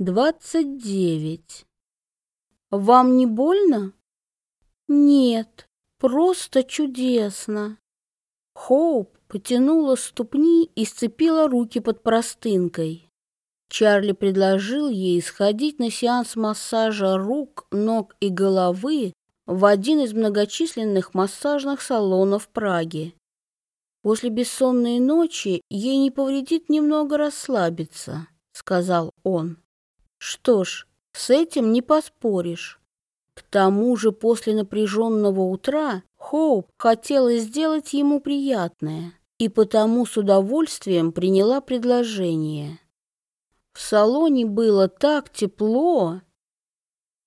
Двадцать девять. Вам не больно? Нет, просто чудесно. Хоуп потянула ступни и сцепила руки под простынкой. Чарли предложил ей сходить на сеанс массажа рук, ног и головы в один из многочисленных массажных салонов Праги. После бессонной ночи ей не повредит немного расслабиться, сказал он. Что ж, с этим не поспоришь. К тому же после напряженного утра Хоуп хотела сделать ему приятное и потому с удовольствием приняла предложение. В салоне было так тепло.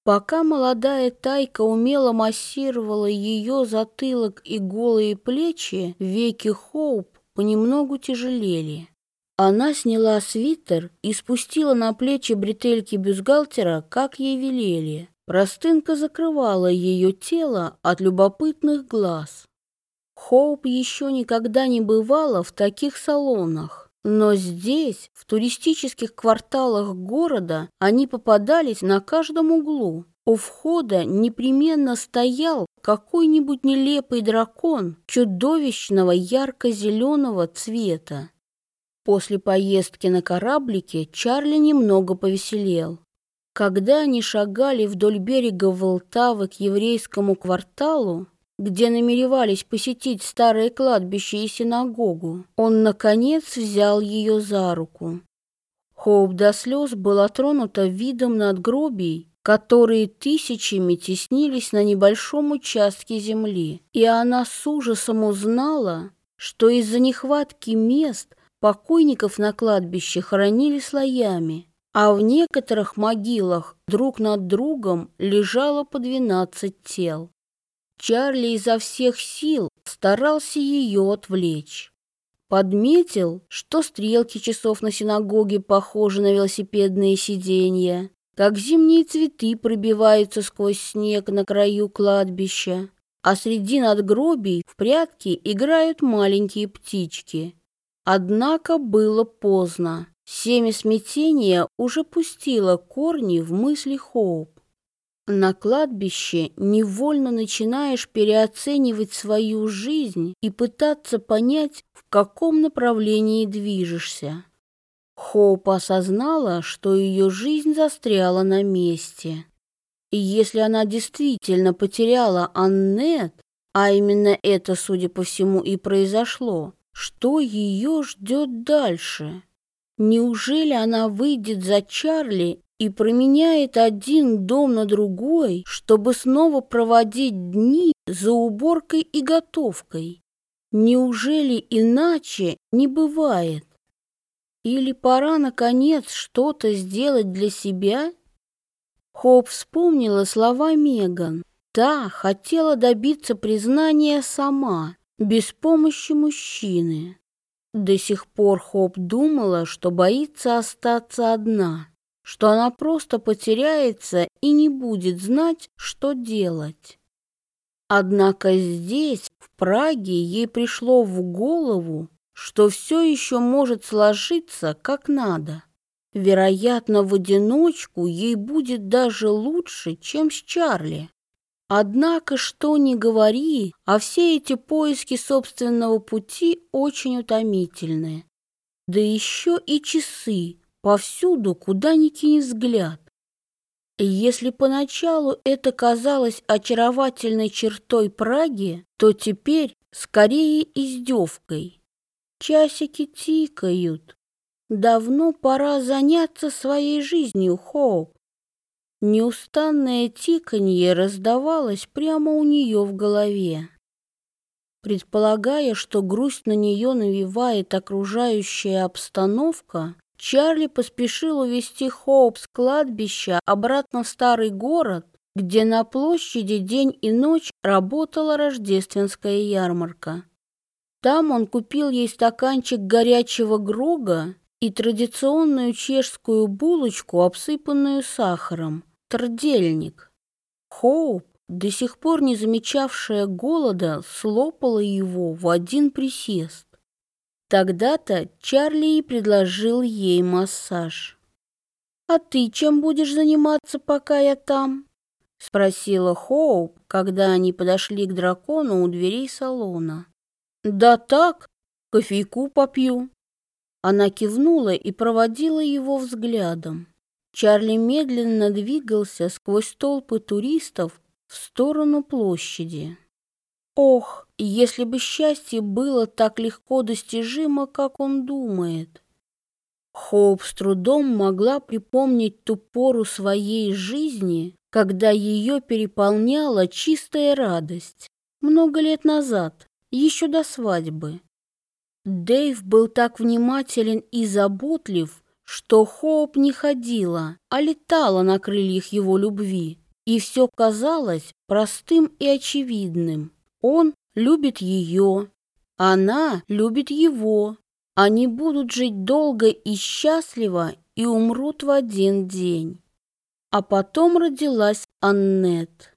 Пока молодая тайка умело массировала ее затылок и голые плечи, веки Хоуп понемногу тяжелели. Она сняла свитер и спустила на плечи бретельки бюстгальтера, как ей велели. Простынка закрывала ее тело от любопытных глаз. Хоуп еще никогда не бывала в таких салонах, но здесь, в туристических кварталах города, они попадались на каждом углу. У входа непременно стоял какой-нибудь нелепый дракон чудовищного ярко-зеленого цвета. После поездки на кораблике Чарли немного повеселел. Когда они шагали вдоль берега Волтавы к еврейскому кварталу, где намеревались посетить старое кладбище и синагогу, он, наконец, взял ее за руку. Хоуп до слез была тронута видом надгробий, которые тысячами теснились на небольшом участке земли, и она с ужасом узнала, что из-за нехватки мест Покойников на кладбище хоронили слоями, а в некоторых могилах друг над другом лежало по двенадцать тел. Чарли изо всех сил старался ее отвлечь. Подметил, что стрелки часов на синагоге похожи на велосипедные сиденья, как зимние цветы пробиваются сквозь снег на краю кладбища, а среди надгробий в прятки играют маленькие птички. Однако было поздно. Семя смятения уже пустило корни в мысли Хоуп. На кладбище невольно начинаешь переоценивать свою жизнь и пытаться понять, в каком направлении движешься. Хоуп осознала, что ее жизнь застряла на месте. И если она действительно потеряла Аннет, а именно это, судя по всему, и произошло, что ее ждет дальше? Неужели она выйдет за Чарли и променяет один дом на другой, чтобы снова проводить дни за уборкой и готовкой? Неужели иначе не бывает? Или пора, наконец, что-то сделать для себя? Хоп вспомнила слова Меган. Та хотела добиться признания сама, без помощи мужчины. До сих пор Хоп думала, что боится остаться одна, что она просто потеряется и не будет знать, что делать. Однако здесь, в Праге, ей пришло в голову, что все еще может сложиться как надо. Вероятно, в одиночку ей будет даже лучше, чем с Чарли. Однако, что ни говори, а все эти поиски собственного пути очень утомительны. Да еще и часы, повсюду, куда ни кинь взгляд. Если поначалу это казалось очаровательной чертой Праги, то теперь скорее издевкой. Часики тикают. Давно пора заняться своей жизнью, Хоуп. Неустанное тиканье раздавалось прямо у нее в голове. Предполагая, что грусть на нее навевает окружающая обстановка, Чарли поспешил увести Хоуп с кладбища обратно в старый город, где на площади день и ночь работала рождественская ярмарка. Там он купил ей стаканчик горячего грога и традиционную чешскую булочку, обсыпанную сахаром, трдельник. Хоуп, до сих пор не замечавшая голода, слопала его в один присест. Тогда-то Чарли и предложил ей массаж. «А ты чем будешь заниматься, пока я там?» — спросила Хоуп, когда они подошли к дракону у дверей салона. «Да так, кофейку попью». Она кивнула и проводила его взглядом. Чарли медленно двигался сквозь толпы туристов в сторону площади. Ох, если бы счастье было так легко достижимо, как он думает. Хоуп с трудом могла припомнить ту пору своей жизни, когда ее переполняла чистая радость. Много лет назад, еще до свадьбы. Дэйв был так внимателен и заботлив, что Хоуп не ходила, а летала на крыльях его любви, и все казалось простым и очевидным. Он любит ее, она любит его. Они будут жить долго и счастливо и умрут в один день. А потом родилась Аннет.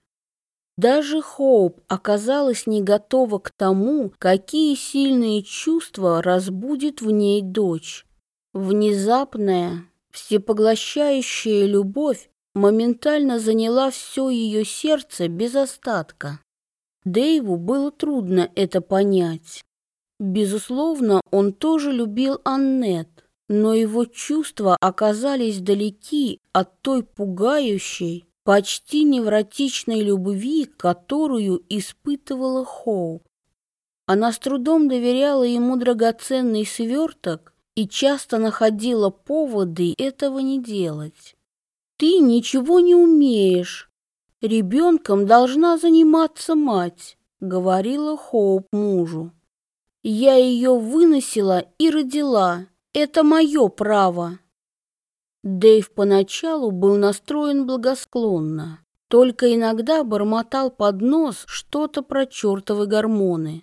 Даже Хоуп оказалась не готова к тому, какие сильные чувства разбудит в ней дочь. Внезапная, всепоглощающая любовь моментально заняла все ее сердце без остатка. Дэйву было трудно это понять. Безусловно, он тоже любил Аннет, но его чувства оказались далеки от той пугающей, почти невротичной любви, которую испытывала Хоуп. Она с трудом доверяла ему драгоценный сверток и часто находила поводы этого не делать. «Ты ничего не умеешь», Ребенком должна заниматься мать, говорила Хоуп мужу. Я ее выносила и родила. Это мое право. Дэйв поначалу был настроен благосклонно, только иногда бормотал под нос что-то про чертовы гормоны.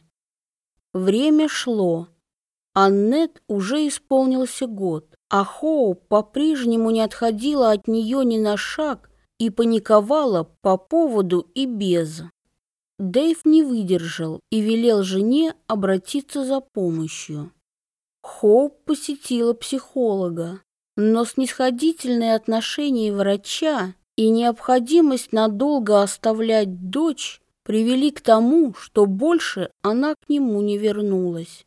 Время шло. Аннет уже исполнился год, а Хоуп по-прежнему не отходила от нее ни на шаг и паниковала по поводу и без. Дэйв не выдержал и велел жене обратиться за помощью. Хоуп посетила психолога, но снисходительное отношение врача и необходимость надолго оставлять дочь привели к тому, что больше она к нему не вернулась.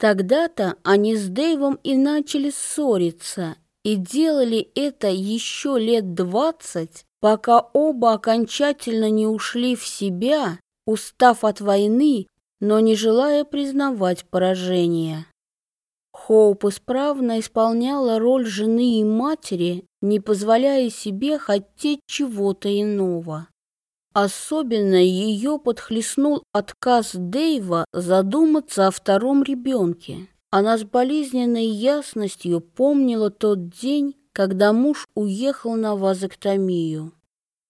Тогда-то они с Дэйвом и начали ссориться, и делали это еще лет двадцать, пока оба окончательно не ушли в себя, устав от войны, но не желая признавать поражение. Хоуп исправно исполняла роль жены и матери, не позволяя себе хотеть чего-то иного. Особенно ее подхлестнул отказ Дэйва задуматься о втором ребенке. Она с болезненной ясностью помнила тот день, когда муж уехал на вазоктомию.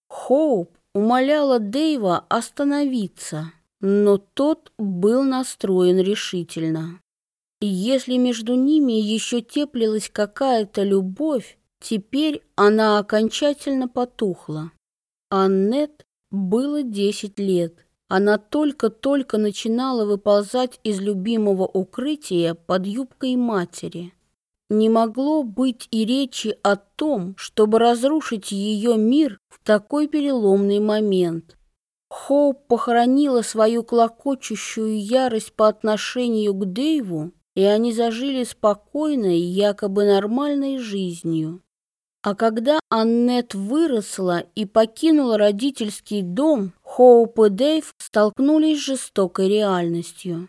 Хоуп умоляла Дэйва остановиться, но тот был настроен решительно. Если между ними еще теплилась какая-то любовь, теперь она окончательно потухла. Аннет было десять лет. Она только-только начинала выползать из любимого укрытия под юбкой матери. Не могло быть и речи о том, чтобы разрушить ее мир в такой переломный момент. Хоуп похоронила свою клокочущую ярость по отношению к Дэйву, и они зажили спокойной, якобы нормальной жизнью. А когда Аннет выросла и покинула родительский дом, Хоуп и Дэйв столкнулись с жестокой реальностью.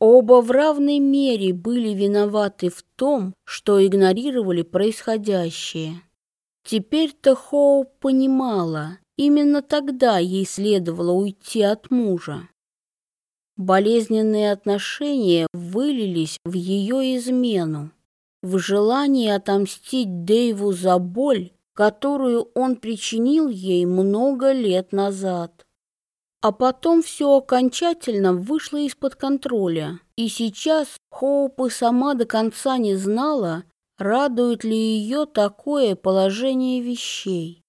Оба в равной мере были виноваты в том, что игнорировали происходящее. Теперь-то Хоу понимала, именно тогда ей следовало уйти от мужа. Болезненные отношения вылились в ее измену, в желании отомстить Дэйву за боль, которую он причинил ей много лет назад. А потом все окончательно вышло из-под контроля, и сейчас Хоуп и сама до конца не знала, радует ли ее такое положение вещей.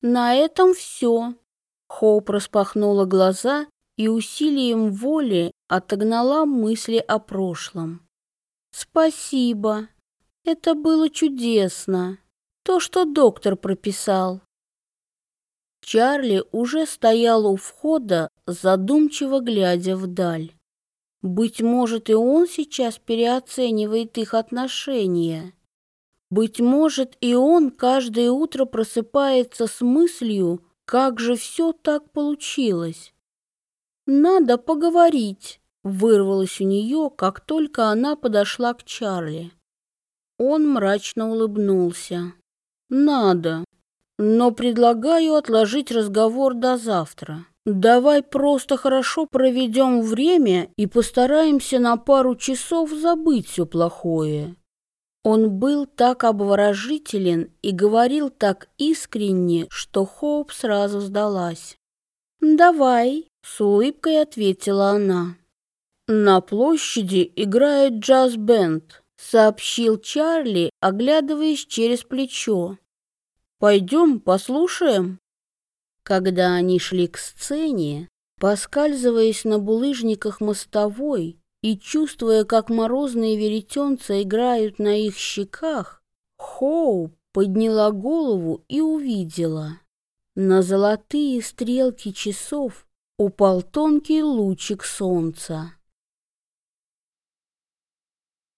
На этом все. Хоуп распахнула глаза и усилием воли отогнала мысли о прошлом. «Спасибо. Это было чудесно. То, что доктор прописал. Чарли уже стоял у входа, задумчиво глядя вдаль. Быть может, и он сейчас переоценивает их отношения. Быть может, и он каждое утро просыпается с мыслью, как же все так получилось. «Надо поговорить», — вырвалось у нее, как только она подошла к Чарли. Он мрачно улыбнулся. «Надо, но предлагаю отложить разговор до завтра. Давай просто хорошо проведем время и постараемся на пару часов забыть все плохое. Он был так обворожителен и говорил так искренне, что Хоуп сразу сдалась. «Давай», — с улыбкой ответила она. «На площади играет джаз-бенд», — сообщил Чарли, оглядываясь через плечо. «Пойдем послушаем?» Когда они шли к сцене, поскальзываясь на булыжниках мостовой, и, чувствуя, как морозные веретенца играют на их щеках, Хоу подняла голову и увидела. На золотые стрелки часов упал тонкий лучик солнца.